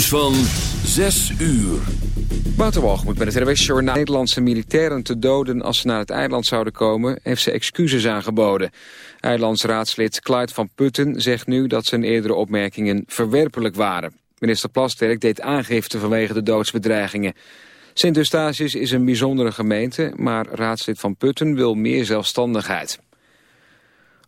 Van 6 uur. moet met het RWS Journaal Nederlandse militairen te doden als ze naar het eiland zouden komen, heeft ze excuses aangeboden. Eilandsraadslid Clyde van Putten zegt nu dat zijn eerdere opmerkingen verwerpelijk waren. Minister Plasterk deed aangifte vanwege de doodsbedreigingen. Sint-Eustatius is een bijzondere gemeente, maar raadslid van Putten wil meer zelfstandigheid.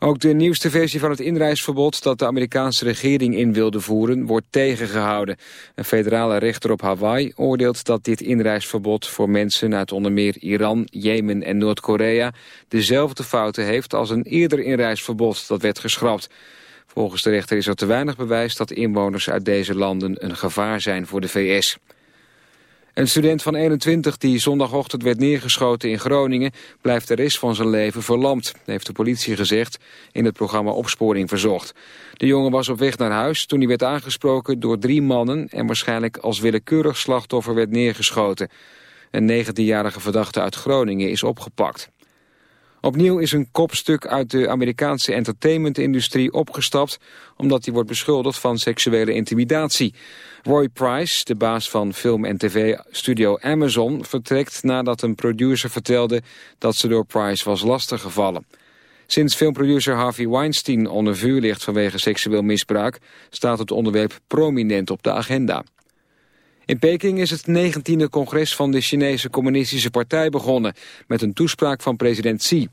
Ook de nieuwste versie van het inreisverbod dat de Amerikaanse regering in wilde voeren wordt tegengehouden. Een federale rechter op Hawaii oordeelt dat dit inreisverbod voor mensen uit onder meer Iran, Jemen en Noord-Korea dezelfde fouten heeft als een eerder inreisverbod dat werd geschrapt. Volgens de rechter is er te weinig bewijs dat inwoners uit deze landen een gevaar zijn voor de VS. Een student van 21 die zondagochtend werd neergeschoten in Groningen... blijft de rest van zijn leven verlamd, heeft de politie gezegd... in het programma Opsporing Verzocht. De jongen was op weg naar huis toen hij werd aangesproken door drie mannen... en waarschijnlijk als willekeurig slachtoffer werd neergeschoten. Een 19-jarige verdachte uit Groningen is opgepakt. Opnieuw is een kopstuk uit de Amerikaanse entertainmentindustrie opgestapt... omdat hij wordt beschuldigd van seksuele intimidatie. Roy Price, de baas van film- en tv-studio Amazon... vertrekt nadat een producer vertelde dat ze door Price was lastiggevallen. Sinds filmproducer Harvey Weinstein onder vuur ligt vanwege seksueel misbruik... staat het onderwerp prominent op de agenda. In Peking is het 19e congres van de Chinese Communistische Partij begonnen... met een toespraak van president Xi.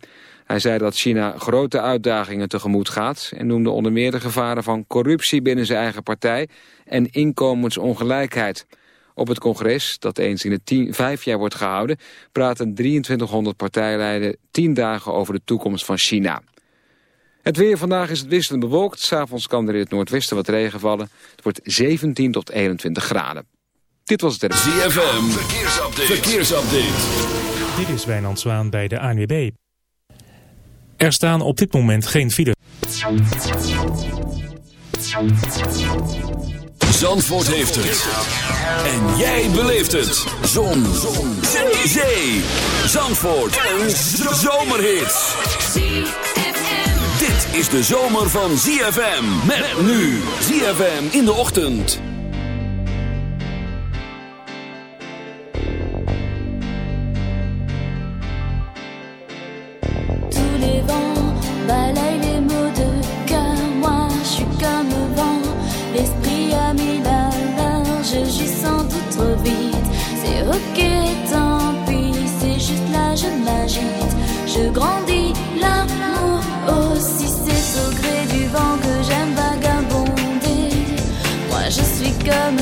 Hij zei dat China grote uitdagingen tegemoet gaat... en noemde onder meer de gevaren van corruptie binnen zijn eigen partij... en inkomensongelijkheid. Op het congres, dat eens in de tien, vijf jaar wordt gehouden... praten 2300 partijleiden tien dagen over de toekomst van China. Het weer vandaag is het wisselend bewolkt. S'avonds kan er in het noordwesten wat regen vallen. Het wordt 17 tot 21 graden. Dit was het ZFM, verkeersupdate. verkeersupdate. Dit is Wijnand Zwaan bij de ANWB. Er staan op dit moment geen files. Zandvoort heeft het. En jij beleeft het. Zon. Zon. Zee. Zee. Zandvoort. Een zomerhit. Dit is de zomer van ZFM. Met nu. ZFM in de ochtend. C'est ok, tant pis, c'est juste là, je m'agite. Je grandis l'amour aussi, c'est au gré du vent que j'aime vagabonder. Moi je suis comme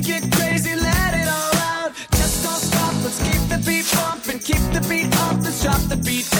get crazy, let it all out. Just don't stop, let's keep the beat pumping, keep the beat up, let's drop the beat.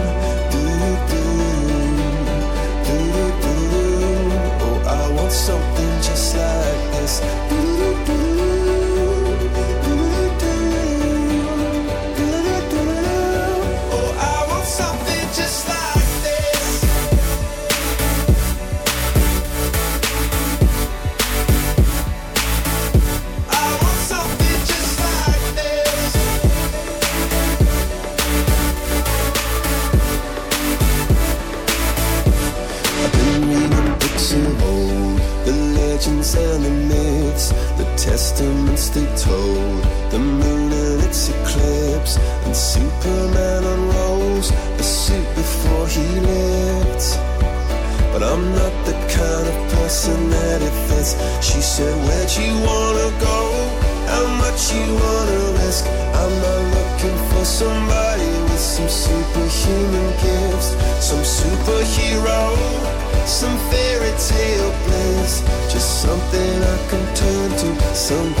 some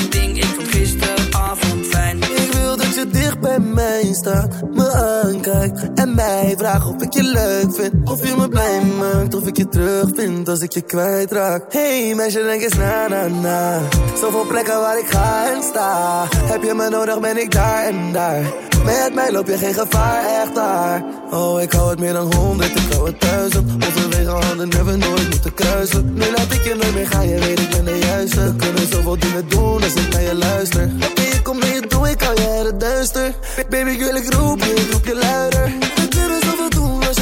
mă încarc mij vraagt of ik je leuk vind. Of je me blij maakt, of ik je terug vind als ik je kwijtraak. Hey meisje, denk eens na na na. Zoveel plekken waar ik ga en sta. Heb je me nodig, ben ik daar en daar. Met mij loop je geen gevaar, echt daar. Oh, ik hou het meer dan honderd, ik hou het duizend. Onze wegen handen hebben nooit moeten kruisen. Nu laat ik je nooit meer gaan, je weet ik ben de juiste. We kunnen zoveel dingen doen als ik naar je luister. Je komt mee, doe ik al het duister. Baby, ik wil ik roep je, ik roep je luider.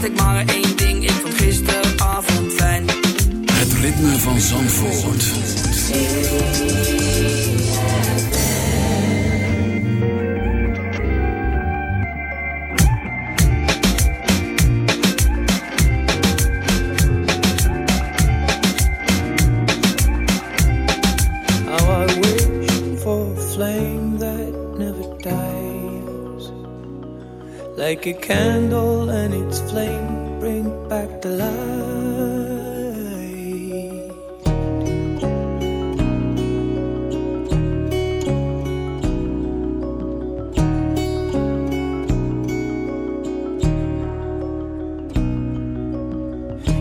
dacht ik maar één ding. Ik vond gisteravond fijn. Het ritme van Zandvoort. Like a candle and its flame bring back the light.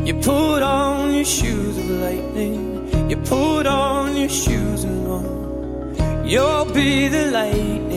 You put on your shoes of lightning. You put on your shoes and run. You'll be the lightning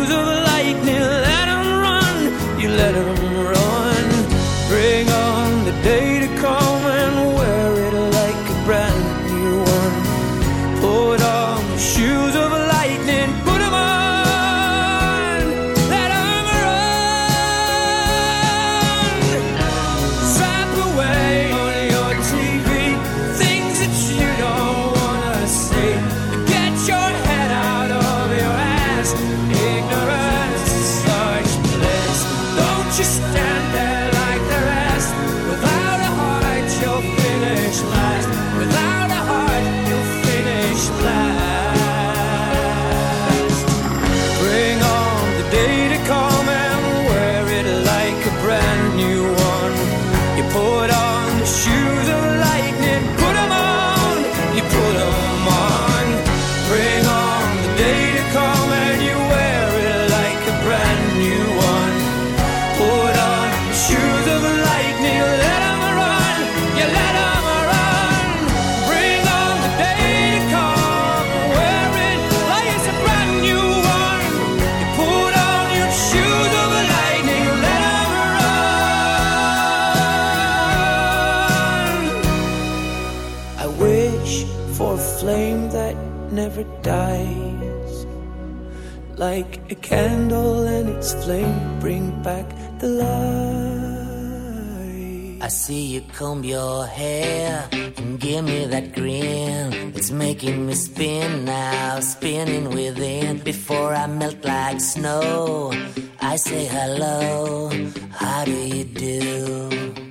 flame, bring back the light. I see you comb your hair and give me that grin. It's making me spin now, spinning within. Before I melt like snow, I say hello. How do you do?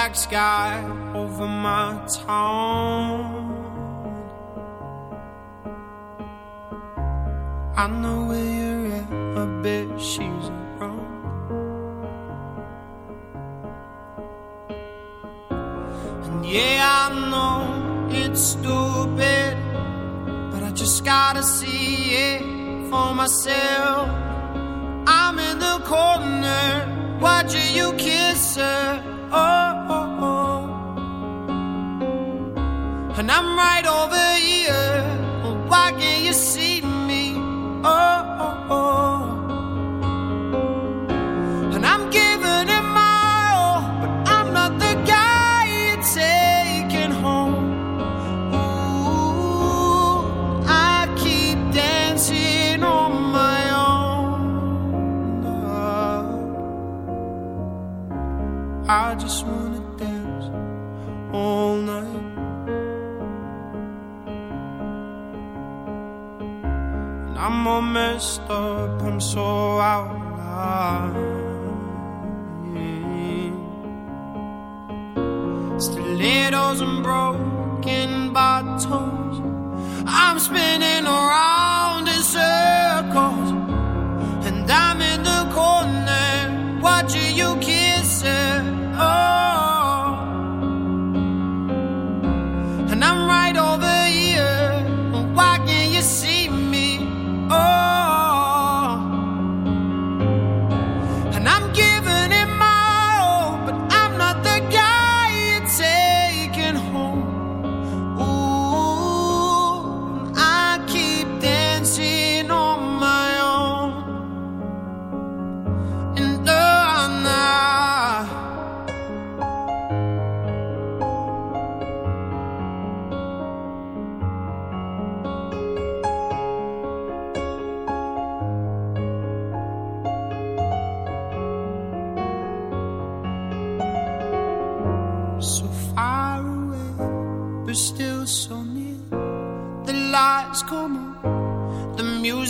black sky over my town. I know where you're at, a bet she's around. And yeah, I know it's stupid, but I just gotta see it for myself. I'm in the corner, watching you kiss her. and I'm right over here. Well, why can't you see me? Oh. stop, I'm so out of line. Yeah. Stilettos and broken bottles, I'm spinning around in circles, and I'm in the